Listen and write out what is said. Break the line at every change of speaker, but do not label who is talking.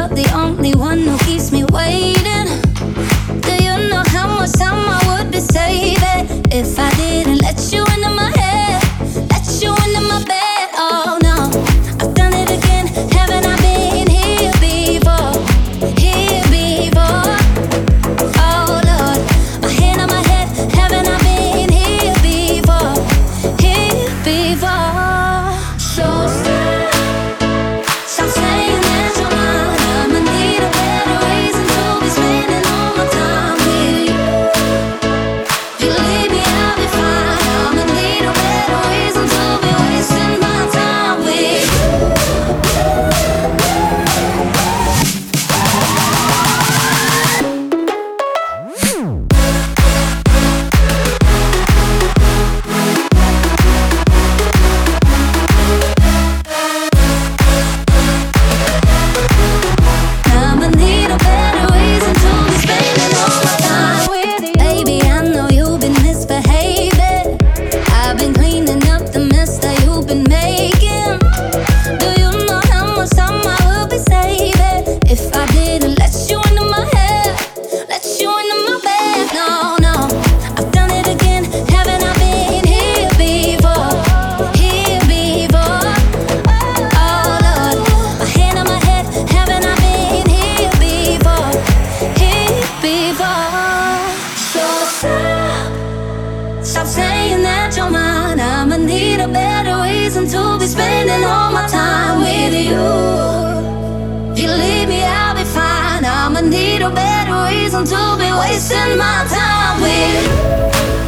you're the only one who keeps me waiting. need a better reason to be spending all my time with you. If you leave me, I'll be fine. I'ma need a better reason to be wasting my time with you.